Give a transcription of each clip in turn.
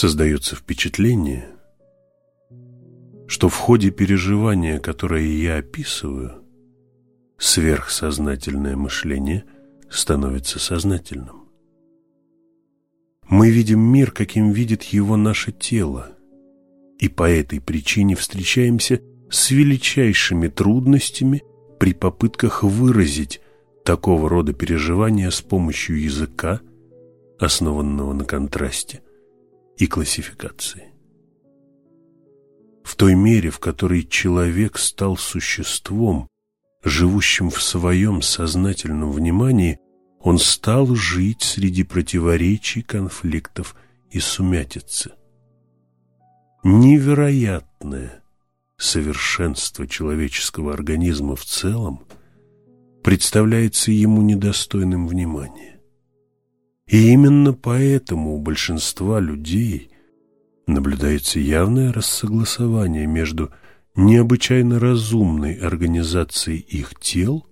Создается впечатление, что в ходе переживания, которое я описываю, сверхсознательное мышление становится сознательным. Мы видим мир, каким видит его наше тело, и по этой причине встречаемся с величайшими трудностями при попытках выразить такого рода переживания с помощью языка, основанного на контрасте и классификации. В той мере, в которой человек стал существом, живущим в своем сознательном внимании, он стал жить среди противоречий, конфликтов и сумятицы. Невероятное совершенство человеческого организма в целом представляется ему недостойным внимания. И именно поэтому у большинства людей наблюдается явное рассогласование между необычайно разумной организацией их тел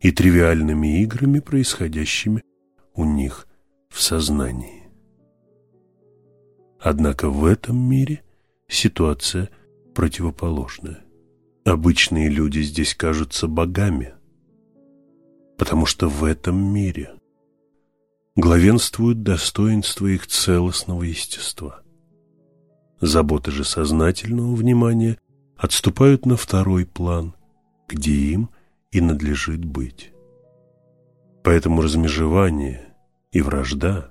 и тривиальными играми, происходящими у них в сознании. Однако в этом мире ситуация противоположная. Обычные люди здесь кажутся богами, потому что в этом мире главенствует достоинство их целостного естества. Заботы же сознательного внимания отступают на второй план, где им и надлежит быть. Поэтому размежевание и вражда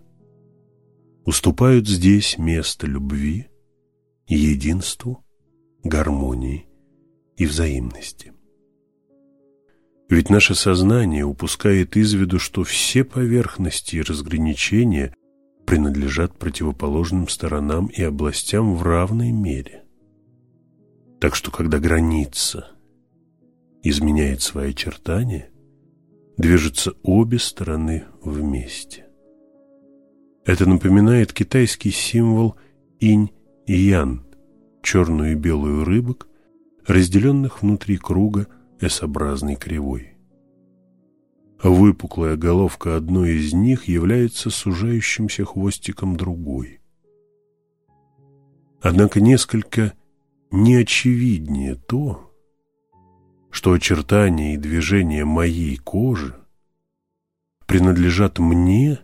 уступают здесь место любви, единству, гармонии и взаимности. Ведь наше сознание упускает из виду, что все поверхности и разграничения принадлежат противоположным сторонам и областям в равной мере. Так что, когда граница изменяет свои очертания, движутся обе стороны вместе. Это напоминает китайский символ инь и ян, черную и белую рыбок, разделенных внутри круга S-образной кривой. Выпуклая головка одной из них является сужающимся хвостиком другой. Однако несколько неочевиднее то, что очертания и движения моей кожи принадлежат мне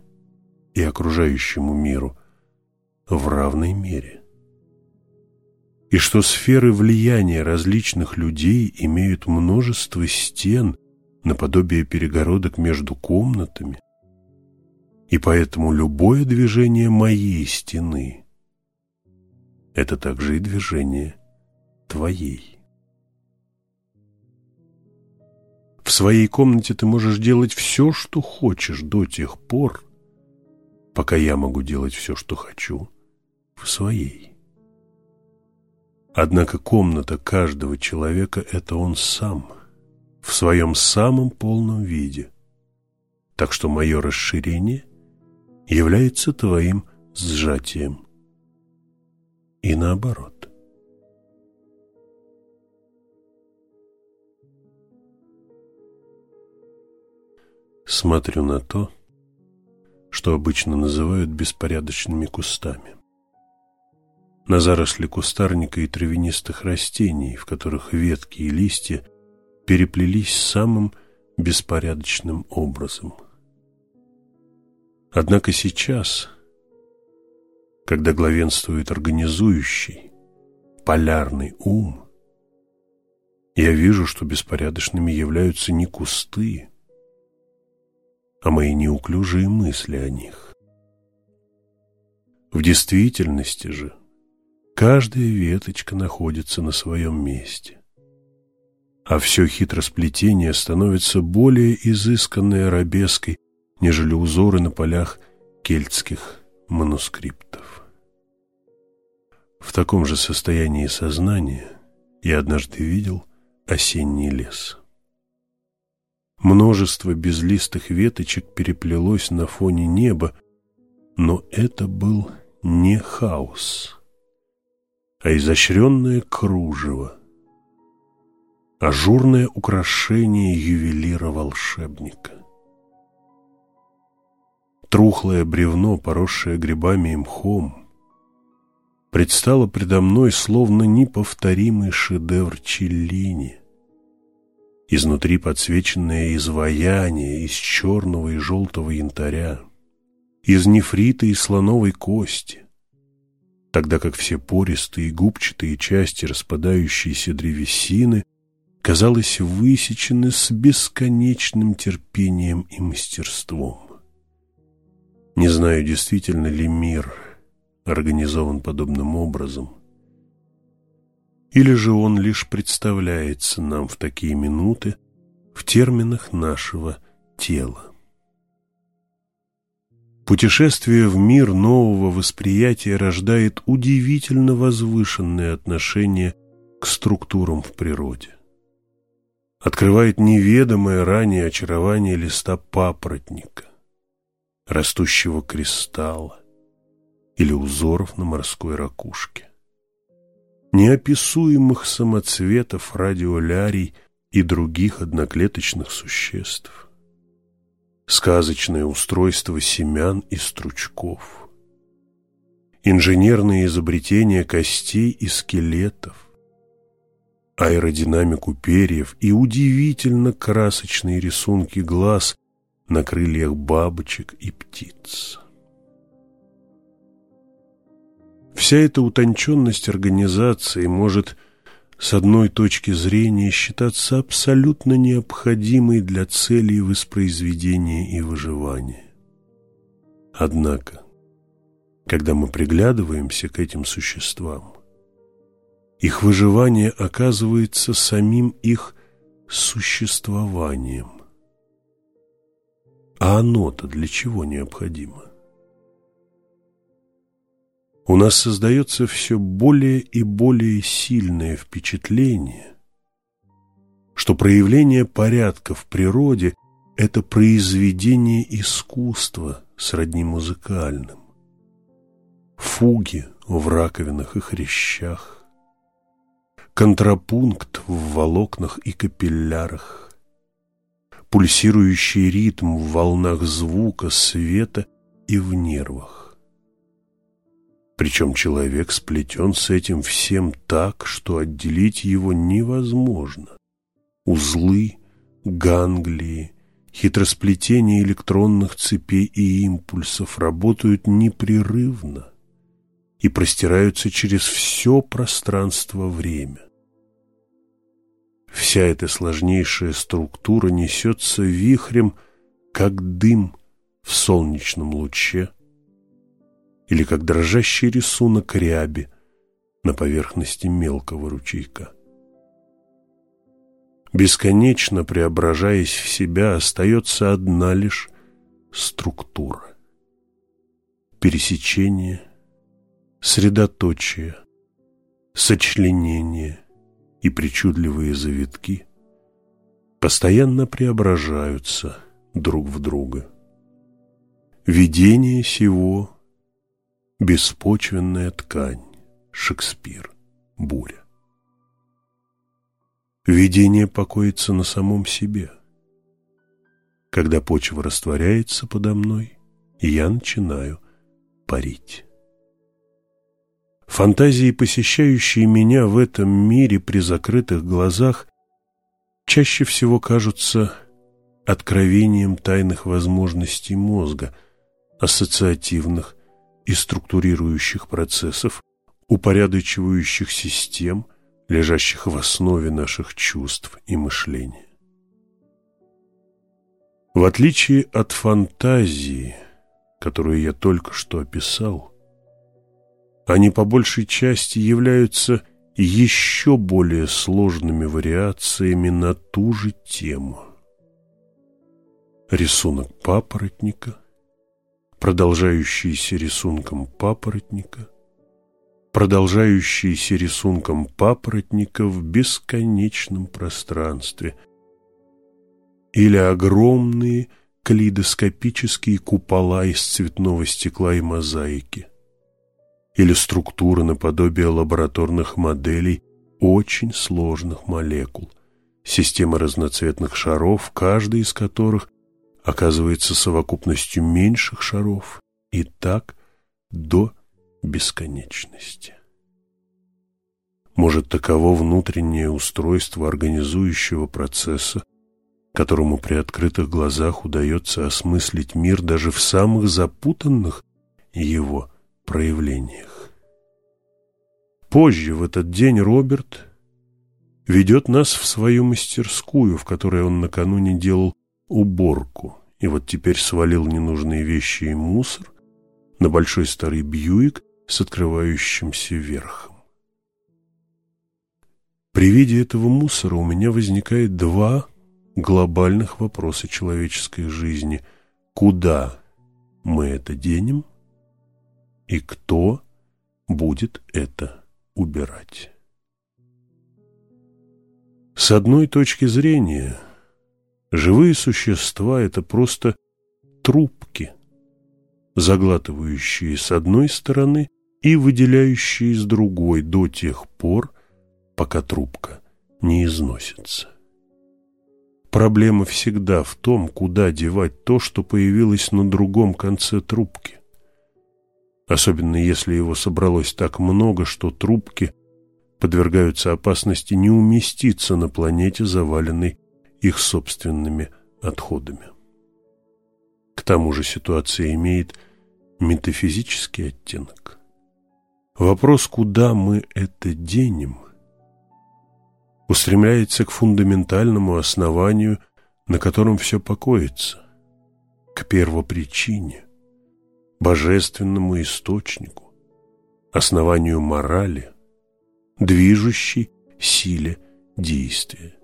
и окружающему миру в равной мере. И что сферы влияния различных людей имеют множество стен наподобие перегородок между комнатами, и поэтому любое движение моей стены – это также и движение твоей. В своей комнате ты можешь делать все, что хочешь до тех пор, пока я могу делать все, что хочу в своей. Однако комната каждого человека – это он сам – в своем самом полном виде. Так что мое расширение является твоим сжатием. И наоборот. Смотрю на то, что обычно называют беспорядочными кустами. На заросли кустарника и травянистых растений, в которых ветки и листья переплелись самым беспорядочным образом. Однако сейчас, когда главенствует организующий, полярный ум, я вижу, что беспорядочными являются не кусты, а мои неуклюжие мысли о них. В действительности же каждая веточка находится на своем месте а все хитросплетение становится более изысканной арабеской, нежели узоры на полях кельтских манускриптов. В таком же состоянии сознания я однажды видел осенний лес. Множество безлистых веточек переплелось на фоне неба, но это был не хаос, а изощренное кружево, ажурное украшение ювелира-волшебника. Трухлое бревно, поросшее грибами и мхом, предстало предо мной словно неповторимый шедевр Челлини. Изнутри подсвеченное изваяние из черного и желтого янтаря, из нефрита и слоновой кости, тогда как все пористые и губчатые части распадающейся древесины казалось высечены с бесконечным терпением и мастерством. Не знаю, действительно ли мир организован подобным образом, или же он лишь представляется нам в такие минуты в терминах нашего тела. Путешествие в мир нового восприятия рождает удивительно возвышенное отношение к структурам в природе. Открывает неведомое ранее очарование листа папоротника, растущего кристалла или узоров на морской ракушке. Неописуемых самоцветов радиолярий и других одноклеточных существ. Сказочное устройство семян и стручков. Инженерные изобретения костей и скелетов. Аэродинамику перьев и удивительно красочные рисунки глаз на крыльях бабочек и птиц. Вся эта утонченность организации может с одной точки зрения считаться абсолютно необходимой для целей воспроизведения и выживания. Однако, когда мы приглядываемся к этим существам, их выживание оказывается самим их существованием. А оно-то для чего необходимо? У нас создается все более и более сильное впечатление, что проявление порядка в природе – это произведение искусства сродни музыкальным. Фуги в раковинах и хрящах, контрапункт в волокнах и капиллярах, пульсирующий ритм в волнах звука, света и в нервах. Причем человек сплетен с этим всем так, что отделить его невозможно. Узлы, ганглии, хитросплетение электронных цепей и импульсов работают непрерывно и простираются через все пространство-время. Вся эта сложнейшая структура несется вихрем, как дым в солнечном луче или как дрожащий рисунок ряби на поверхности мелкого ручейка. Бесконечно преображаясь в себя, остается одна лишь структура. Пересечение, средоточие, сочленение и причудливые завитки постоянно преображаются друг в друга. Видение сего Беспочвенная ткань. Шекспир. Буря. Видение покоится на самом себе. Когда почва растворяется подо мной, я начинаю парить. Фантазии, посещающие меня в этом мире при закрытых глазах, чаще всего кажутся откровением тайных возможностей мозга, ассоциативных, и структурирующих процессов, упорядочивающих систем, лежащих в основе наших чувств и мышления. В отличие от фантазии, которую я только что описал, они по большей части являются еще более сложными вариациями на ту же тему. Рисунок папоротника – продолжающийся рисунком папоротника, продолжающийся рисунком папоротника в бесконечном пространстве, или огромные калейдоскопические купола из цветного стекла и мозаики, или структура наподобие лабораторных моделей очень сложных молекул, система разноцветных шаров, каждый из которых оказывается совокупностью меньших шаров и так до бесконечности. Может, таково внутреннее устройство организующего процесса, которому при открытых глазах удается осмыслить мир даже в самых запутанных его проявлениях. Позже в этот день Роберт ведет нас в свою мастерскую, в которой он накануне делал уборку, и вот теперь свалил ненужные вещи и мусор на большой старый Бьюик с открывающимся верхом. При виде этого мусора у меня возникает два глобальных вопроса человеческой жизни. Куда мы это денем и кто будет это убирать? С одной точки зрения, живые существа – это просто трубки, заглатывающие с одной стороны и выделяющие с другой до тех пор, пока трубка не износится. Проблема всегда в том, куда девать то, что появилось на другом конце трубки. Особенно если его собралось так много, что трубки подвергаются опасности не уместиться на планете, заваленной их собственными отходами. К тому же ситуация имеет метафизический оттенок. Вопрос, куда мы это денем, устремляется к фундаментальному основанию, на котором все покоится, к первопричине, божественному источнику, основанию морали, движущей силе действия.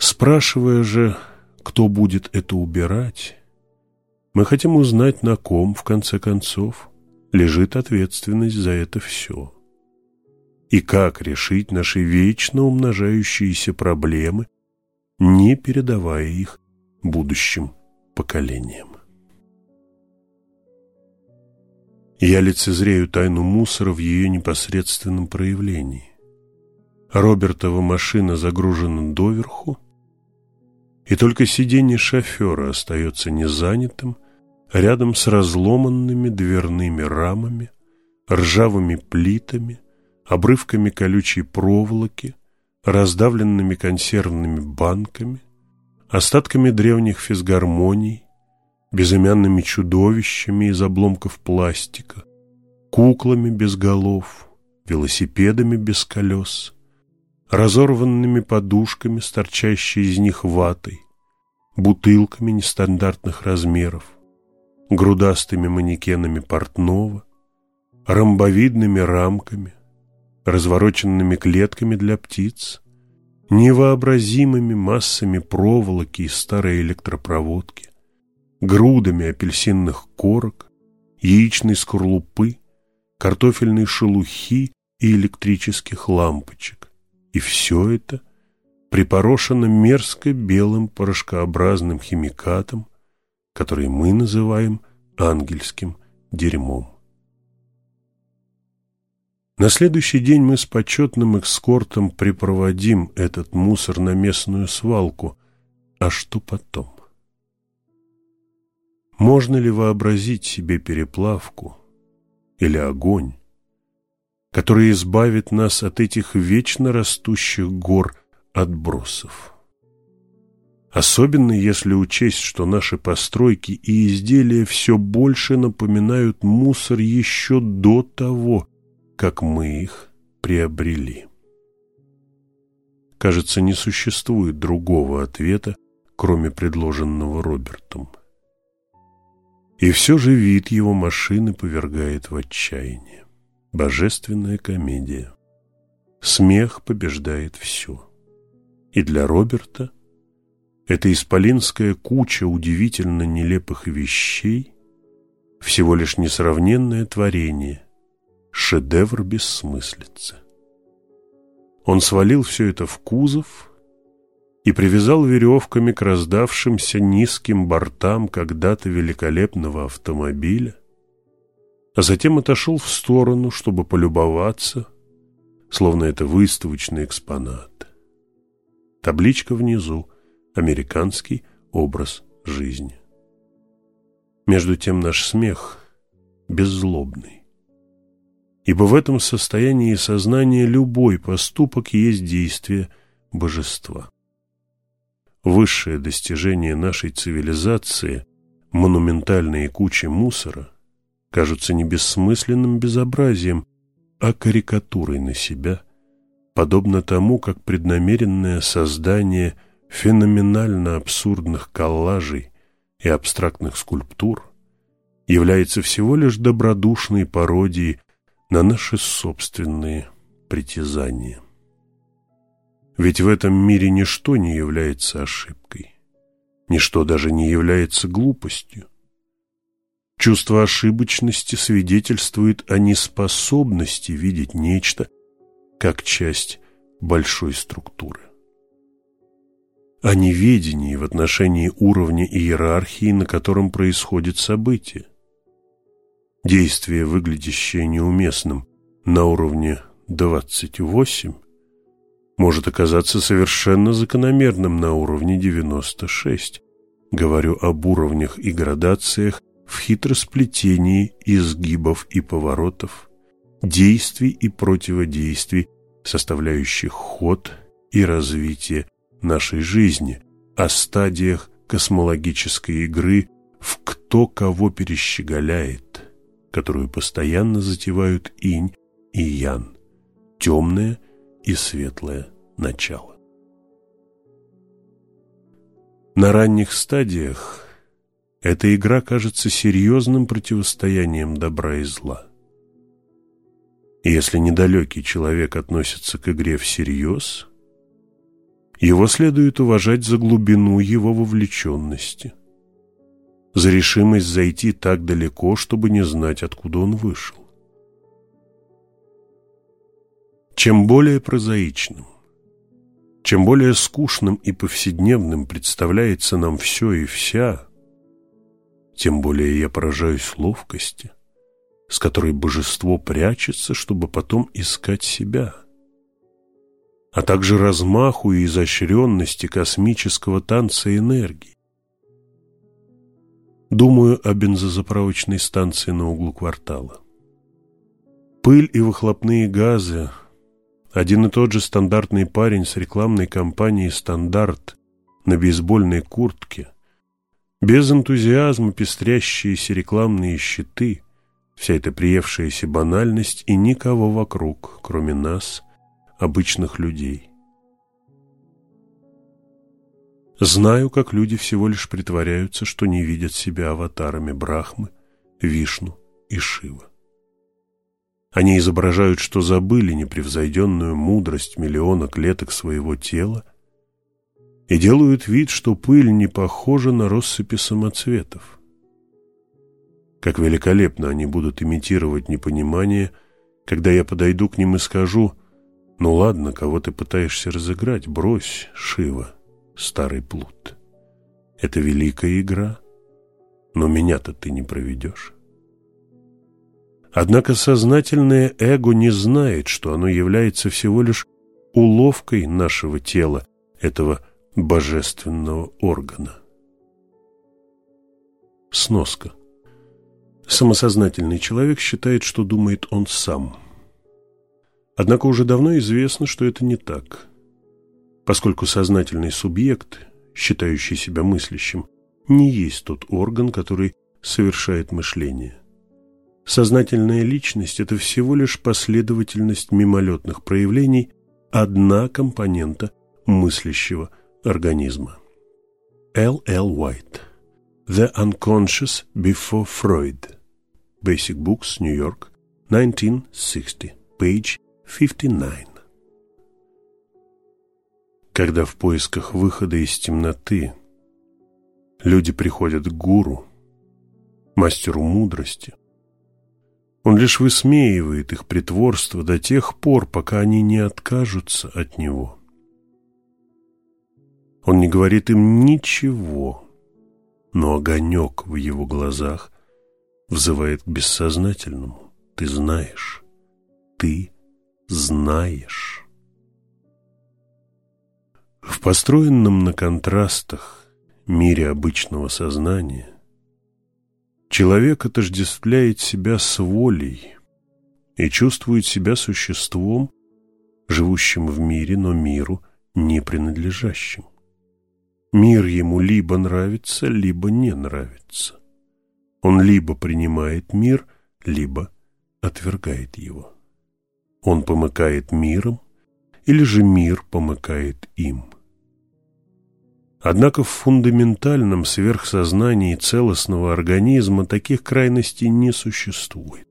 Спрашивая же, кто будет это убирать, мы хотим узнать, на ком, в конце концов, лежит ответственность за это все и как решить наши вечно умножающиеся проблемы, не передавая их будущим поколениям. Я лицезрею тайну мусора в ее непосредственном проявлении. Робертова машина загружена доверху, и только сиденье шофера остается незанятым рядом с разломанными дверными рамами, ржавыми плитами, обрывками колючей проволоки, раздавленными консервными банками, остатками древних физгармоний, безымянными чудовищами из обломков пластика, куклами без голов, велосипедами без колес, разорванными подушками с торчащей из них ватой, бутылками нестандартных размеров, грудастыми манекенами портного, ромбовидными рамками, развороченными клетками для птиц, невообразимыми массами проволоки и старой электропроводки, грудами апельсинных корок, яичной скорлупы, картофельной шелухи и электрических лампочек. И все это припорошено мерзко белым порошкообразным химикатом, который мы называем ангельским дерьмом. На следующий день мы с почетным экскортом припроводим этот мусор на местную свалку. А что потом? Можно ли вообразить себе переплавку или огонь, который избавит нас от этих вечно растущих гор отбросов? Особенно если учесть, что наши постройки и изделия все больше напоминают мусор еще до того, как мы их приобрели. Кажется, не существует другого ответа, кроме предложенного Робертом. И все же вид его машины повергает в отчаяние. Божественная комедия. Смех побеждает все. И для Роберта эта исполинская куча удивительно нелепых вещей всего лишь несравненное творение – шедевр бессмыслицы. Он свалил все это в кузов и привязал веревками к раздавшимся низким бортам когда-то великолепного автомобиля, а затем отошел в сторону, чтобы полюбоваться, словно это выставочный экспонат. Табличка внизу «Американский образ жизни». Между тем наш смех беззлобный ибо в этом состоянии сознания любой поступок есть действие божества. Высшее достижение нашей цивилизации, монументальные кучи мусора, кажутся не бессмысленным безобразием, а карикатурой на себя, подобно тому, как преднамеренное создание феноменально абсурдных коллажей и абстрактных скульптур является всего лишь добродушной пародией на наши собственные притязания. Ведь в этом мире ничто не является ошибкой, ничто даже не является глупостью. Чувство ошибочности свидетельствует о неспособности видеть нечто как часть большой структуры. О неведении в отношении уровня иерархии, на котором происходит событие. Действие, выглядящее неуместным на уровне 28, может оказаться совершенно закономерным на уровне 96. Говорю об уровнях и градациях в хитросплетении изгибов и поворотов, действий и противодействий, составляющих ход и развитие нашей жизни, о стадиях космологической игры в кто кого перещеголяет, которую постоянно затевают инь и ян, темное и светлое начало. На ранних стадиях эта игра кажется серьезным противостоянием добра и зла. Если недалекий человек относится к игре всерьез, его следует уважать за глубину его вовлеченности, за решимость зайти так далеко, чтобы не знать, откуда он вышел. Чем более прозаичным, чем более скучным и повседневным представляется нам все и вся – тем более я поражаюсь ловкости, с которой божество прячется, чтобы потом искать себя, а также размаху и изощренности космического танца энергии. Думаю о бензозаправочной станции на углу квартала. Пыль и выхлопные газы – один и тот же стандартный парень с рекламной кампанией «Стандарт» на бейсбольной куртке – без энтузиазма пестрящиеся рекламные щиты, вся эта приевшаяся банальность и никого вокруг, кроме нас, обычных людей. Знаю, как люди всего лишь притворяются, что не видят себя аватарами Брахмы, Вишну и Шива. Они изображают, что забыли непревзойденную мудрость миллиона клеток своего тела и делают вид, что пыль не похожа на россыпи самоцветов. Как великолепно они будут имитировать непонимание, когда я подойду к ним и скажу «Ну ладно, кого ты пытаешься разыграть, брось, Шива, старый плут. Это великая игра, но меня-то ты не проведешь». Однако сознательное эго не знает, что оно является всего лишь уловкой нашего тела, этого божественного органа. Сноска. Самосознательный человек считает, что думает он сам. Однако уже давно известно, что это не так, поскольку сознательный субъект, считающий себя мыслящим, не есть тот орган, который совершает мышление. Сознательная личность – это всего лишь последовательность мимолетных проявлений, одна компонента мыслящего организма. Л. Л. Уайт. The Unconscious Before Freud. Basic Books, New York, 1960, page 59. Когда в поисках выхода из темноты люди приходят к гуру, мастеру мудрости, он лишь высмеивает их притворство до тех пор, пока они не откажутся от него – он не говорит им ничего, но огонек в его глазах взывает к бессознательному. Ты знаешь, ты знаешь. В построенном на контрастах мире обычного сознания человек отождествляет себя с волей и чувствует себя существом, живущим в мире, но миру не принадлежащим. Мир ему либо нравится, либо не нравится. Он либо принимает мир, либо отвергает его. Он помыкает миром, или же мир помыкает им. Однако в фундаментальном сверхсознании целостного организма таких крайностей не существует.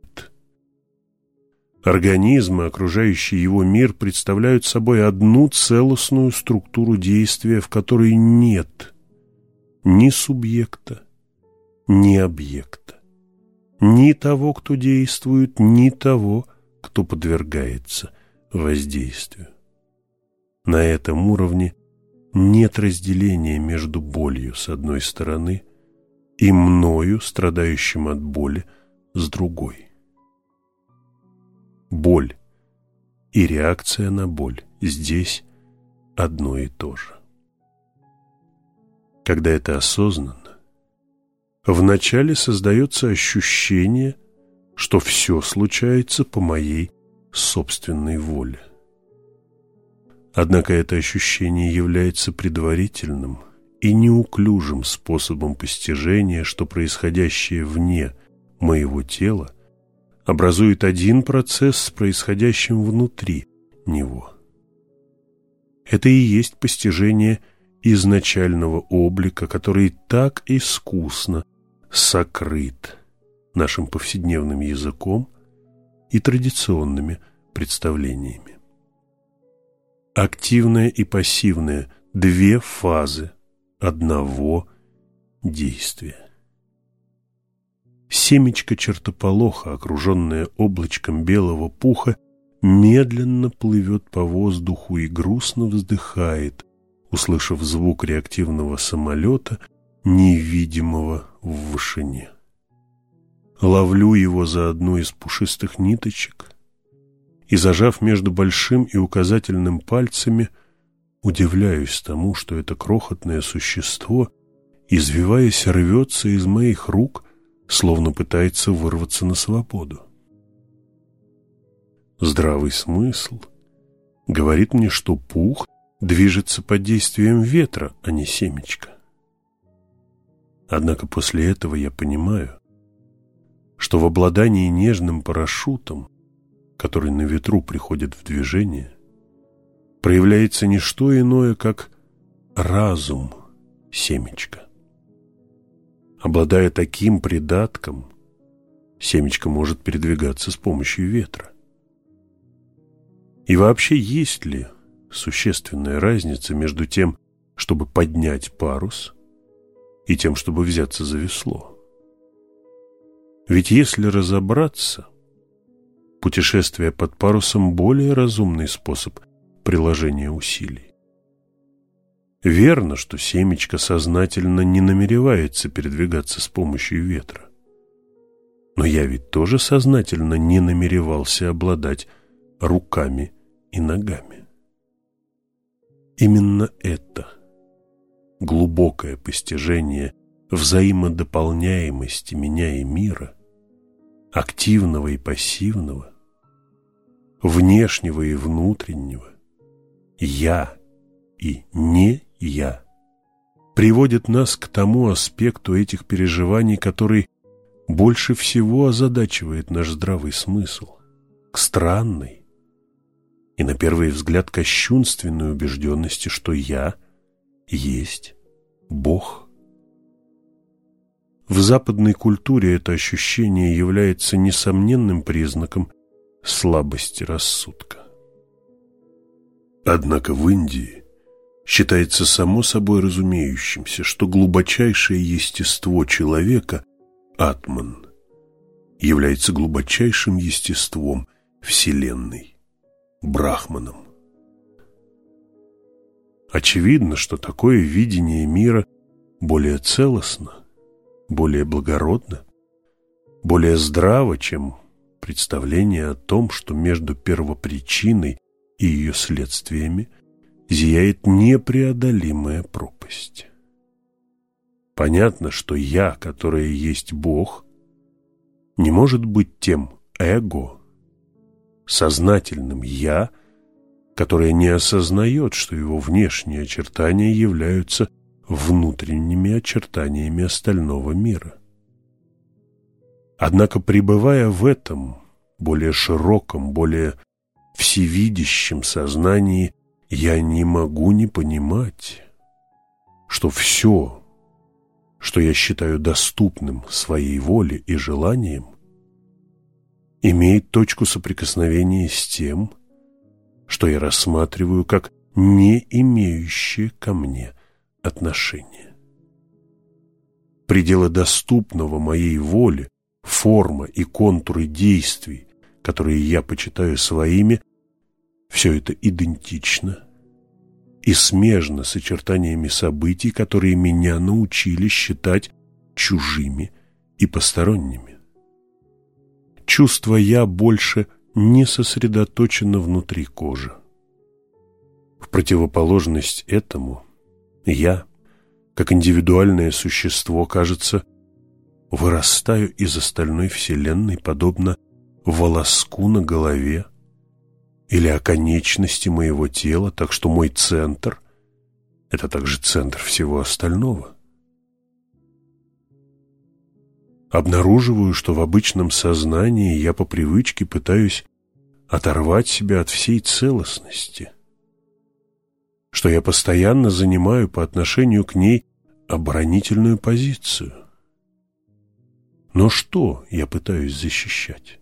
Организмы, окружающий его мир, представляют собой одну целостную структуру действия, в которой нет ни субъекта, ни объекта, ни того, кто действует, ни того, кто подвергается воздействию. На этом уровне нет разделения между болью с одной стороны и мною, страдающим от боли, с другой. Боль и реакция на боль здесь одно и то же. Когда это осознанно, вначале создается ощущение, что все случается по моей собственной воле. Однако это ощущение является предварительным и неуклюжим способом постижения, что происходящее вне моего тела образует один процесс с происходящим внутри него. Это и есть постижение изначального облика, который так искусно сокрыт нашим повседневным языком и традиционными представлениями. Активное и пассивное – две фазы одного действия. Семечко чертополоха, окруженное облачком белого пуха, медленно плывет по воздуху и грустно вздыхает, услышав звук реактивного самолета, невидимого в вышине. Ловлю его за одну из пушистых ниточек и, зажав между большим и указательным пальцами, удивляюсь тому, что это крохотное существо, извиваясь, рвется из моих рук – словно пытается вырваться на свободу. Здравый смысл говорит мне, что пух движется под действием ветра, а не семечко. Однако после этого я понимаю, что в обладании нежным парашютом, который на ветру приходит в движение, проявляется не что иное, как разум семечка. Обладая таким придатком, семечко может передвигаться с помощью ветра. И вообще есть ли существенная разница между тем, чтобы поднять парус, и тем, чтобы взяться за весло? Ведь если разобраться, путешествие под парусом более разумный способ приложения усилий. Верно, что семечко сознательно не намеревается передвигаться с помощью ветра. Но я ведь тоже сознательно не намеревался обладать руками и ногами. Именно это глубокое постижение взаимодополняемости меня и мира, активного и пассивного, внешнего и внутреннего, я и не «я» приводит нас к тому аспекту этих переживаний, который больше всего озадачивает наш здравый смысл, к странной и, на первый взгляд, кощунственной убежденности, что «я» есть Бог. В западной культуре это ощущение является несомненным признаком слабости рассудка. Однако в Индии считается само собой разумеющимся, что глубочайшее естество человека, атман, является глубочайшим естеством Вселенной, брахманом. Очевидно, что такое видение мира более целостно, более благородно, более здраво, чем представление о том, что между первопричиной и ее следствиями зияет непреодолимая пропасть. Понятно, что «я», которое есть Бог, не может быть тем эго, сознательным «я», которое не осознает, что его внешние очертания являются внутренними очертаниями остального мира. Однако, пребывая в этом более широком, более всевидящем сознании, я не могу не понимать, что все, что я считаю доступным своей воле и желаниям, имеет точку соприкосновения с тем, что я рассматриваю как не имеющее ко мне отношения. Пределы доступного моей воле, форма и контуры действий, которые я почитаю своими, все это идентично и смежно с очертаниями событий, которые меня научили считать чужими и посторонними. Чувство «я» больше не сосредоточено внутри кожи. В противоположность этому я, как индивидуальное существо, кажется, вырастаю из остальной вселенной, подобно волоску на голове или оконечности моего тела, так что мой центр – это также центр всего остального. Обнаруживаю, что в обычном сознании я по привычке пытаюсь оторвать себя от всей целостности, что я постоянно занимаю по отношению к ней оборонительную позицию. Но что я пытаюсь защищать?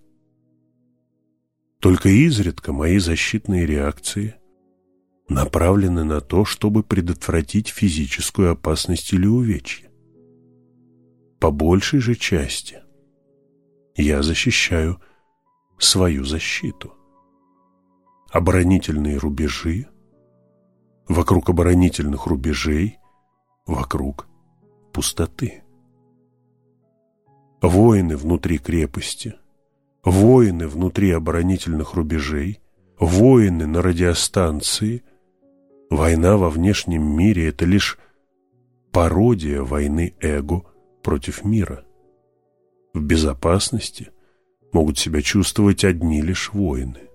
Только изредка мои защитные реакции направлены на то, чтобы предотвратить физическую опасность или увечье. По большей же части я защищаю свою защиту. Оборонительные рубежи, вокруг оборонительных рубежей, вокруг пустоты. Воины внутри крепости – воины внутри оборонительных рубежей, воины на радиостанции. Война во внешнем мире – это лишь пародия войны эго против мира. В безопасности могут себя чувствовать одни лишь воины.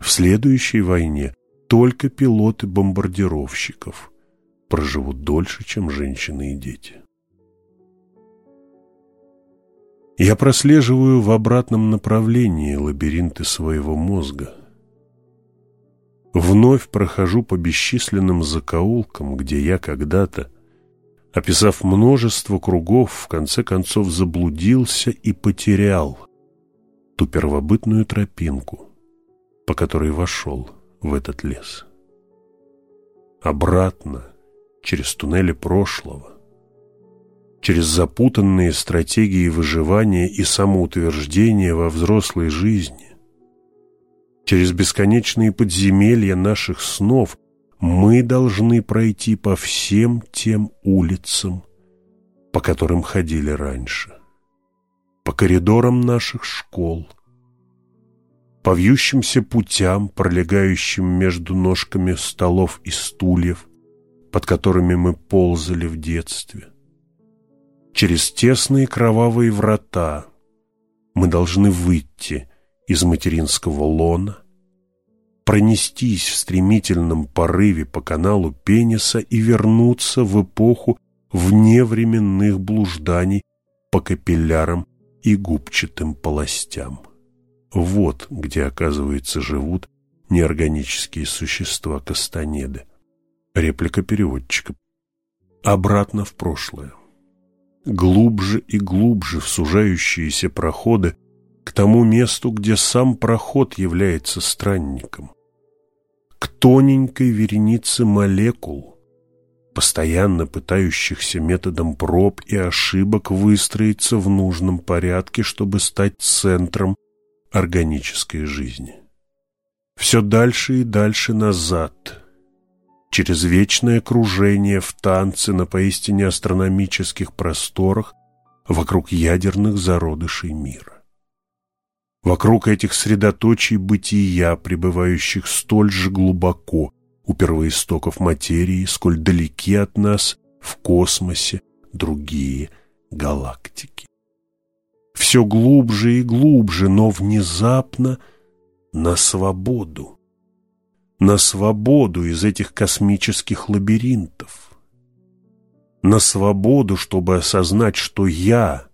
В следующей войне только пилоты бомбардировщиков проживут дольше, чем женщины и дети. Я прослеживаю в обратном направлении лабиринты своего мозга. Вновь прохожу по бесчисленным закоулкам, где я когда-то, описав множество кругов, в конце концов заблудился и потерял ту первобытную тропинку, по которой вошел в этот лес. Обратно, через туннели прошлого, через запутанные стратегии выживания и самоутверждения во взрослой жизни, через бесконечные подземелья наших снов, мы должны пройти по всем тем улицам, по которым ходили раньше, по коридорам наших школ, по вьющимся путям, пролегающим между ножками столов и стульев, под которыми мы ползали в детстве – через тесные кровавые врата мы должны выйти из материнского лона, пронестись в стремительном порыве по каналу пениса и вернуться в эпоху вневременных блужданий по капиллярам и губчатым полостям. Вот где, оказывается, живут неорганические существа Кастанеды. Реплика переводчика. Обратно в прошлое глубже и глубже в сужающиеся проходы к тому месту, где сам проход является странником, к тоненькой веренице молекул, постоянно пытающихся методом проб и ошибок выстроиться в нужном порядке, чтобы стать центром органической жизни. Все дальше и дальше назад – через вечное кружение в танце на поистине астрономических просторах вокруг ядерных зародышей мира. Вокруг этих средоточий бытия, пребывающих столь же глубоко у первоистоков материи, сколь далеки от нас в космосе другие галактики. Все глубже и глубже, но внезапно на свободу. На свободу из этих космических лабиринтов. На свободу, чтобы осознать, что я,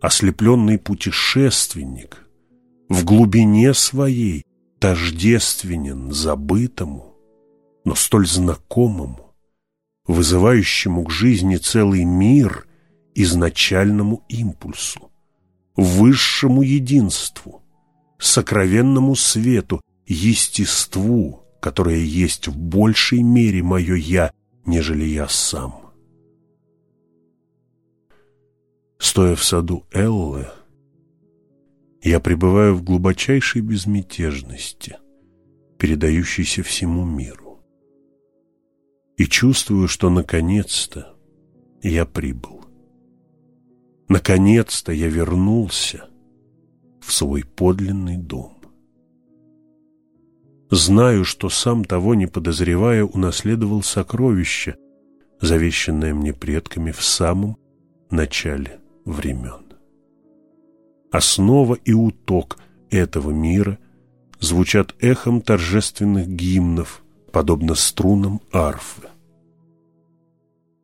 ослепленный путешественник, в глубине своей тождественен забытому, но столь знакомому, вызывающему к жизни целый мир изначальному импульсу, высшему единству, сокровенному свету, естеству, которое есть в большей мере мое «я», нежели я сам. Стоя в саду Эллы, я пребываю в глубочайшей безмятежности, передающейся всему миру, и чувствую, что наконец-то я прибыл. Наконец-то я вернулся в свой подлинный дом. Знаю, что сам того не подозревая унаследовал сокровище, завещанное мне предками в самом начале времен. Основа и уток этого мира звучат эхом торжественных гимнов, подобно струнам арфы.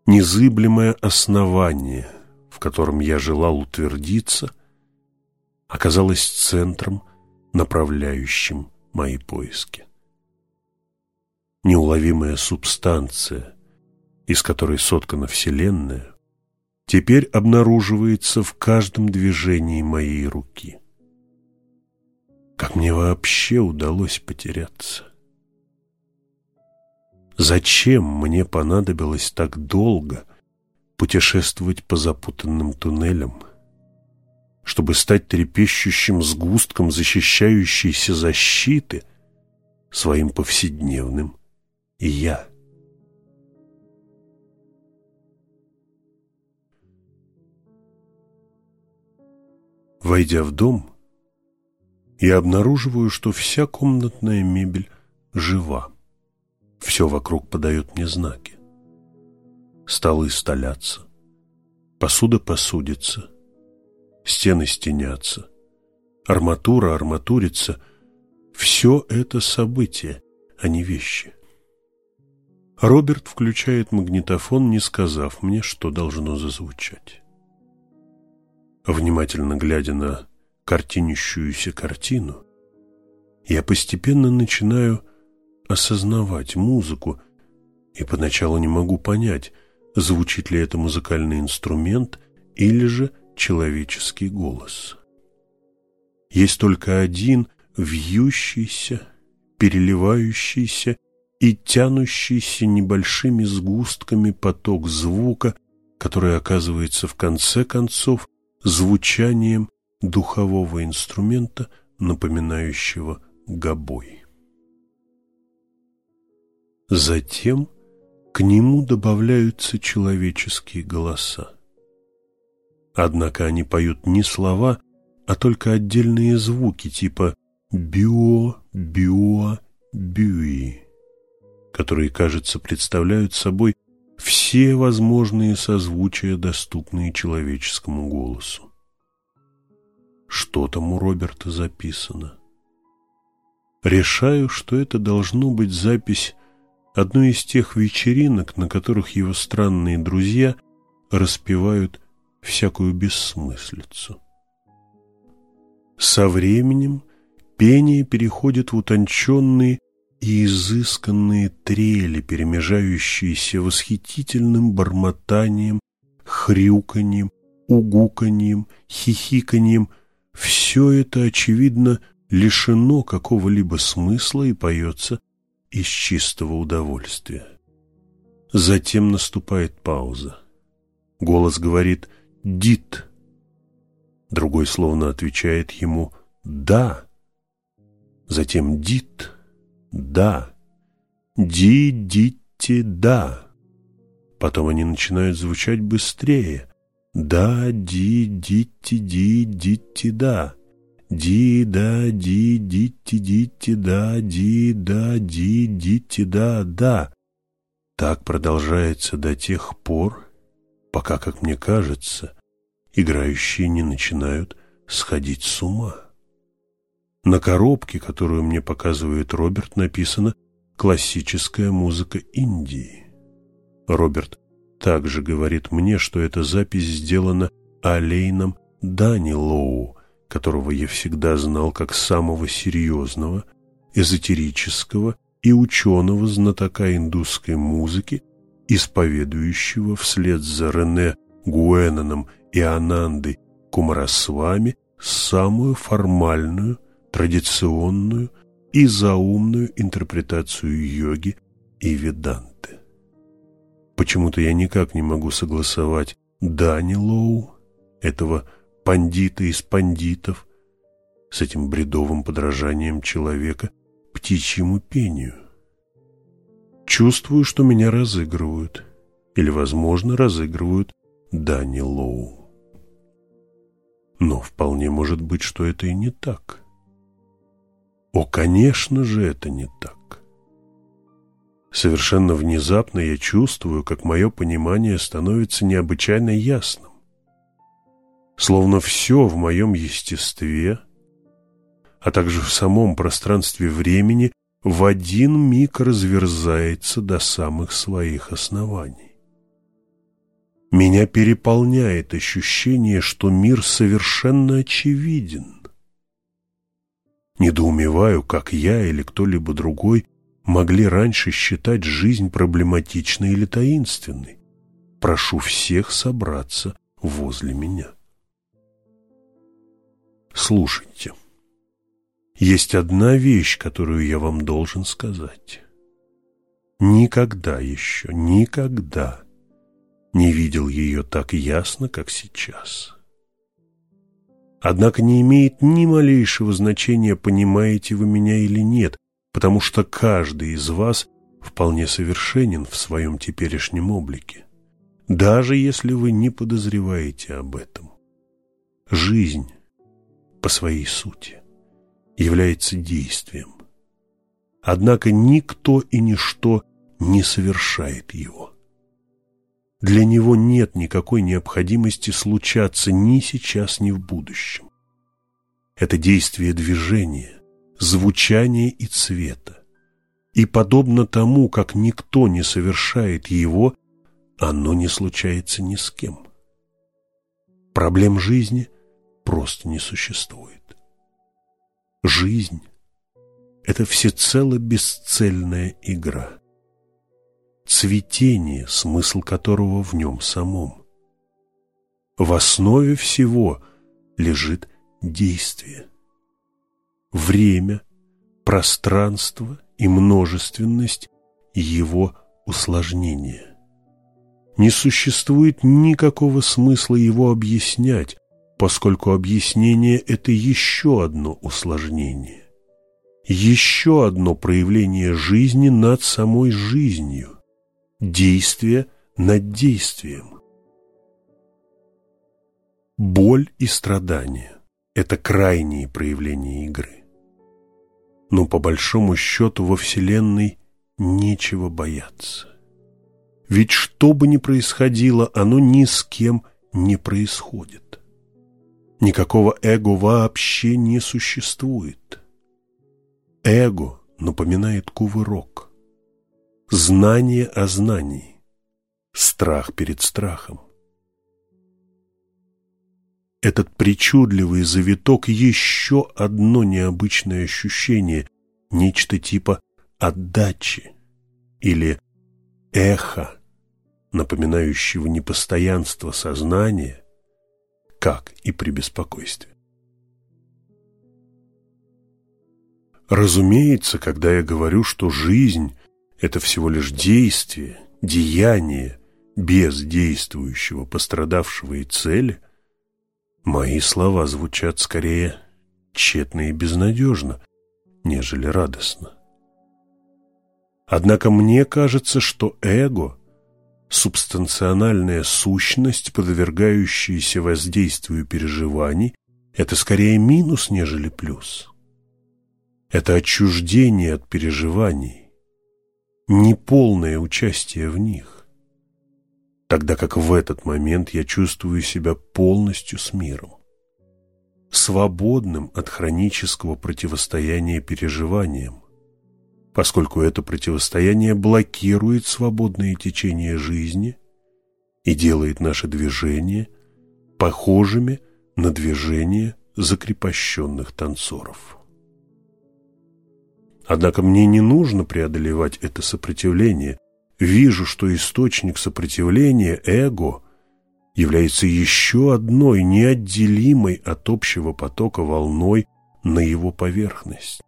Незыблемое основание – в котором я желал утвердиться, оказалось центром, направляющим мои поиски. Неуловимая субстанция, из которой соткана Вселенная, теперь обнаруживается в каждом движении моей руки. Как мне вообще удалось потеряться? Зачем мне понадобилось так долго путешествовать по запутанным туннелям, чтобы стать трепещущим сгустком защищающейся защиты своим повседневным «я». Войдя в дом, я обнаруживаю, что вся комнатная мебель жива. Все вокруг подает мне знаки столы столятся, посуда посудится, стены стенятся, арматура арматурится. Все это события, а не вещи. Роберт включает магнитофон, не сказав мне, что должно зазвучать. Внимательно глядя на картинищуюся картину, я постепенно начинаю осознавать музыку и поначалу не могу понять, звучит ли это музыкальный инструмент или же человеческий голос. Есть только один вьющийся, переливающийся и тянущийся небольшими сгустками поток звука, который оказывается в конце концов звучанием духового инструмента, напоминающего гобой. Затем к нему добавляются человеческие голоса. Однако они поют не слова, а только отдельные звуки типа «био», «био», «бюи», которые, кажется, представляют собой все возможные созвучия, доступные человеческому голосу. Что там у Роберта записано? Решаю, что это должно быть запись одной из тех вечеринок, на которых его странные друзья распевают всякую бессмыслицу. Со временем пение переходит в утонченные и изысканные трели, перемежающиеся восхитительным бормотанием, хрюканьем, угуканьем, хихиканьем. Все это, очевидно, лишено какого-либо смысла и поется из чистого удовольствия. Затем наступает пауза. Голос говорит «Дит». Другой словно отвечает ему «Да». Затем «Дит», «Да», «Ди-дитти», «Да». Потом они начинают звучать быстрее. «Да, ди, дитти, ди, дитти, да». Ди, да, ди, дитти, дитти, да, ди, да, ди, дитти, да, да. Так продолжается до тех пор, пока, как мне кажется, играющие не начинают сходить с ума. На коробке, которую мне показывает Роберт, написано «Классическая музыка Индии». Роберт также говорит мне, что эта запись сделана Алейном Дани Лоу, которого я всегда знал как самого серьезного, эзотерического и ученого знатока индусской музыки, исповедующего вслед за Рене Гуэноном и Анандой Кумарасвами самую формальную, традиционную и заумную интерпретацию йоги и веданты. Почему-то я никак не могу согласовать Дани Лоу, этого пандита из пандитов, с этим бредовым подражанием человека птичьему пению. Чувствую, что меня разыгрывают, или, возможно, разыгрывают Дани Лоу. Но вполне может быть, что это и не так. О, конечно же, это не так. Совершенно внезапно я чувствую, как мое понимание становится необычайно ясным. Словно все в моем естестве, а также в самом пространстве времени в один миг разверзается до самых своих оснований. Меня переполняет ощущение, что мир совершенно очевиден. Недоумеваю, как я или кто-либо другой могли раньше считать жизнь проблематичной или таинственной. Прошу всех собраться возле меня. Слушайте. Есть одна вещь, которую я вам должен сказать. Никогда еще, никогда не видел ее так ясно, как сейчас. Однако не имеет ни малейшего значения, понимаете вы меня или нет, потому что каждый из вас вполне совершенен в своем теперешнем облике, даже если вы не подозреваете об этом. Жизнь по своей сути является действием. Однако никто и ничто не совершает его. Для него нет никакой необходимости случаться ни сейчас, ни в будущем. Это действие движения, звучания и цвета. И подобно тому, как никто не совершает его, оно не случается ни с кем. Проблем жизни просто не существует. Жизнь – это всецело бесцельная игра цветение, смысл которого в нем самом. В основе всего лежит действие. Время, пространство и множественность его усложнения. Не существует никакого смысла его объяснять, поскольку объяснение – это еще одно усложнение. Еще одно проявление жизни над самой жизнью действие над действием. Боль и страдания – это крайние проявления игры. Но по большому счету во Вселенной нечего бояться. Ведь что бы ни происходило, оно ни с кем не происходит. Никакого эго вообще не существует. Эго напоминает кувырок – знание о знании, страх перед страхом. Этот причудливый завиток – еще одно необычное ощущение, нечто типа отдачи или эхо, напоминающего непостоянство сознания, как и при беспокойстве. Разумеется, когда я говорю, что жизнь это всего лишь действие, деяние без действующего, пострадавшего и цели, мои слова звучат скорее тщетно и безнадежно, нежели радостно. Однако мне кажется, что эго – субстанциональная сущность, подвергающаяся воздействию переживаний, это скорее минус, нежели плюс. Это отчуждение от переживаний, неполное участие в них, тогда как в этот момент я чувствую себя полностью с миром. свободным от хронического противостояния переживаниям, поскольку это противостояние блокирует свободное течение жизни и делает наши движения похожими на движения закрепощенных танцоров. Однако мне не нужно преодолевать это сопротивление. Вижу, что источник сопротивления, эго, является еще одной неотделимой от общего потока волной на его поверхность.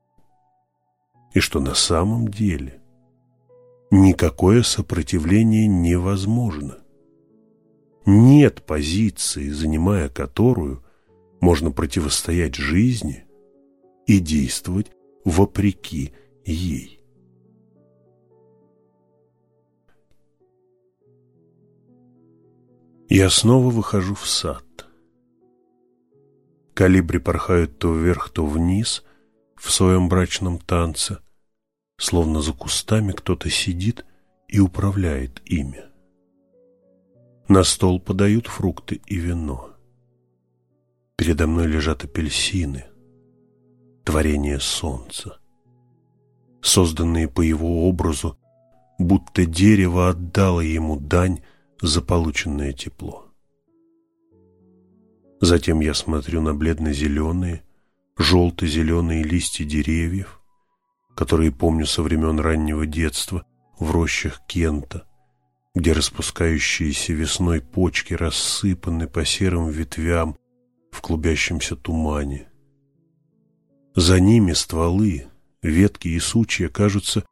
И что на самом деле никакое сопротивление невозможно. Нет позиции, занимая которую можно противостоять жизни и действовать вопреки ей. Я снова выхожу в сад. Калибри порхают то вверх, то вниз в своем брачном танце, словно за кустами кто-то сидит и управляет ими. На стол подают фрукты и вино. Передо мной лежат апельсины, творение солнца, созданные по его образу, будто дерево отдало ему дань за полученное тепло. Затем я смотрю на бледно-зеленые, желто-зеленые листья деревьев, которые помню со времен раннего детства в рощах Кента, где распускающиеся весной почки рассыпаны по серым ветвям в клубящемся тумане. За ними стволы, ветки и сучья кажутся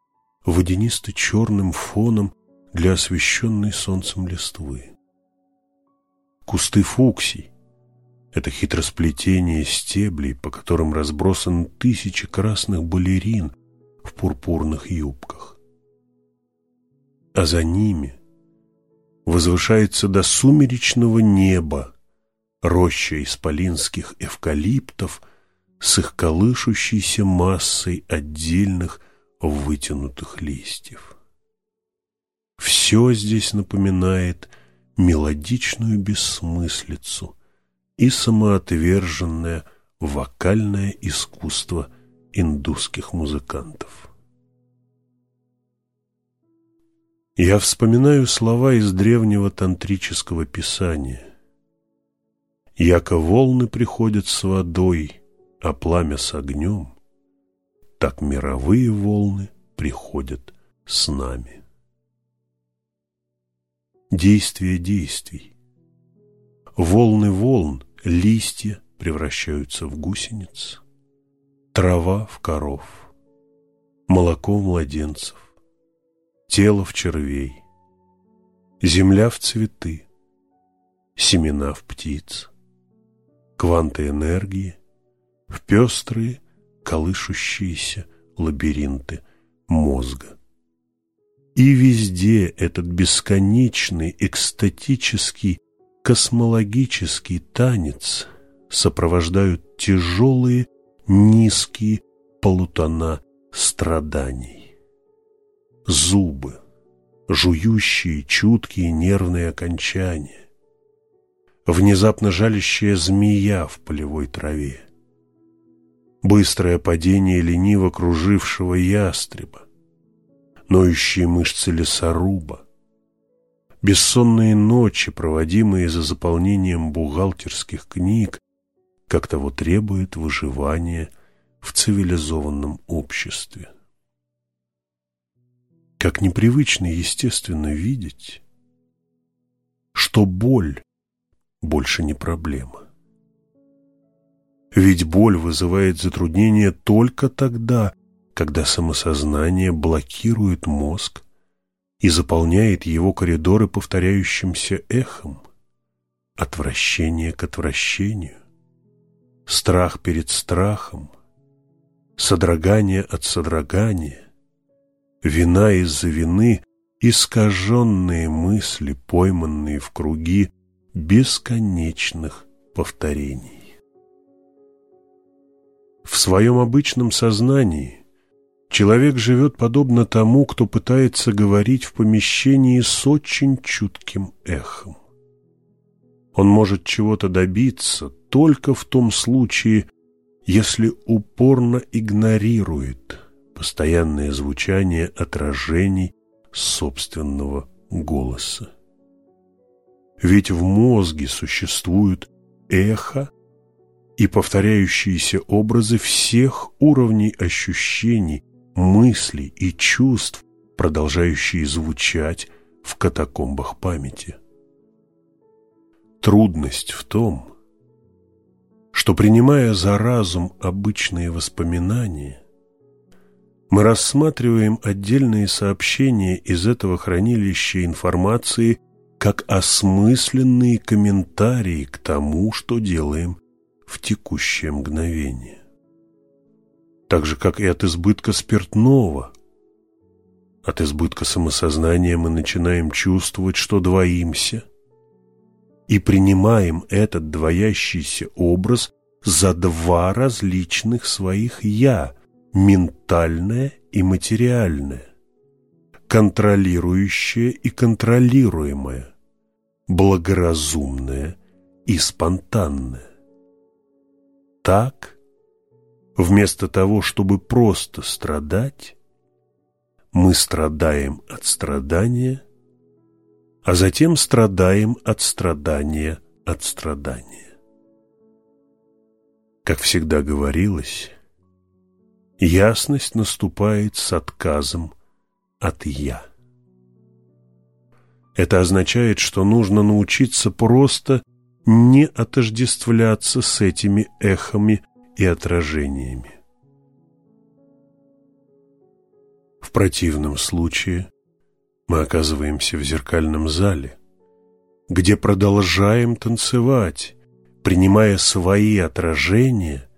водянисто-черным фоном для освещенной солнцем листвы. Кусты фуксий — это хитросплетение стеблей, по которым разбросаны тысячи красных балерин в пурпурных юбках. А за ними возвышается до сумеречного неба роща исполинских эвкалиптов с их колышущейся массой отдельных вытянутых листьев. Все здесь напоминает мелодичную бессмыслицу и самоотверженное вокальное искусство индусских музыкантов. Я вспоминаю слова из древнего тантрического писания. «Яко волны приходят с водой, а пламя с огнем, так мировые волны приходят с нами» действие действий. Волны волн, листья превращаются в гусениц, трава в коров, молоко младенцев, тело в червей, земля в цветы, семена в птиц, кванты энергии в пестрые, колышущиеся лабиринты мозга. И везде этот бесконечный, экстатический, космологический танец сопровождают тяжелые, низкие полутона страданий. Зубы, жующие, чуткие нервные окончания, внезапно жалящая змея в полевой траве, быстрое падение лениво кружившего ястреба, ноющие мышцы лесоруба, бессонные ночи, проводимые за заполнением бухгалтерских книг, как того требует выживание в цивилизованном обществе. Как непривычно естественно видеть, что боль больше не проблема. Ведь боль вызывает затруднения только тогда, когда самосознание блокирует мозг и заполняет его коридоры повторяющимся эхом, отвращение к отвращению, страх перед страхом, содрогание от содрогания, вина из-за вины, искаженные мысли, пойманные в круги бесконечных повторений. В своем обычном сознании Человек живет подобно тому, кто пытается говорить в помещении с очень чутким эхом. Он может чего-то добиться только в том случае, если упорно игнорирует постоянное звучание отражений собственного голоса. Ведь в мозге существует эхо и повторяющиеся образы всех уровней ощущений, мыслей и чувств, продолжающие звучать в катакомбах памяти. Трудность в том, что, принимая за разум обычные воспоминания, мы рассматриваем отдельные сообщения из этого хранилища информации как осмысленные комментарии к тому, что делаем в текущее мгновение. Так же, как и от избытка спиртного. От избытка самосознания мы начинаем чувствовать, что двоимся, и принимаем этот двоящийся образ за два различных своих «я» – ментальное и материальное контролирующее и контролируемое, благоразумное и спонтанное. Так, вместо того, чтобы просто страдать, мы страдаем от страдания, а затем страдаем от страдания от страдания. Как всегда говорилось, ясность наступает с отказом от «я». Это означает, что нужно научиться просто не отождествляться с этими эхами и отражениями. В противном случае мы оказываемся в зеркальном зале, где продолжаем танцевать, принимая свои отражения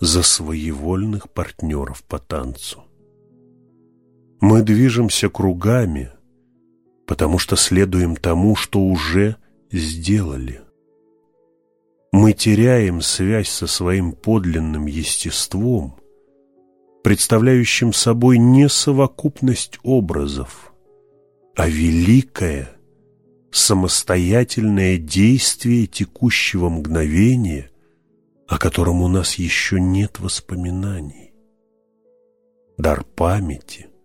за своевольных партнеров по танцу. Мы движемся кругами, потому что следуем тому, что уже сделали. Мы теряем связь со своим подлинным естеством, представляющим собой не совокупность образов, а великое, самостоятельное действие текущего мгновения, о котором у нас еще нет воспоминаний. Дар памяти –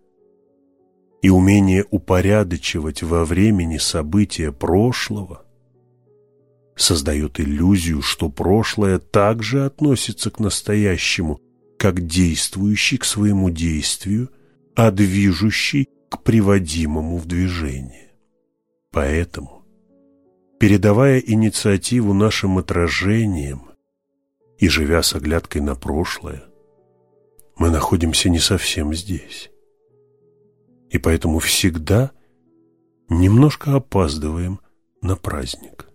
и умение упорядочивать во времени события прошлого создает иллюзию, что прошлое также относится к настоящему, как действующий к своему действию, а движущий к приводимому в движение. Поэтому, передавая инициативу нашим отражениям и живя с оглядкой на прошлое, мы находимся не совсем здесь и поэтому всегда немножко опаздываем на праздник.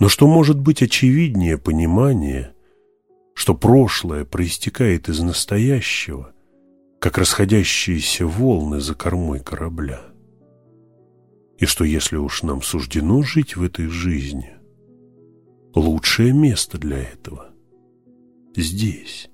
Но что может быть очевиднее понимания, что прошлое проистекает из настоящего, как расходящиеся волны за кормой корабля, и что если уж нам суждено жить в этой жизни, лучшее место для этого здесь.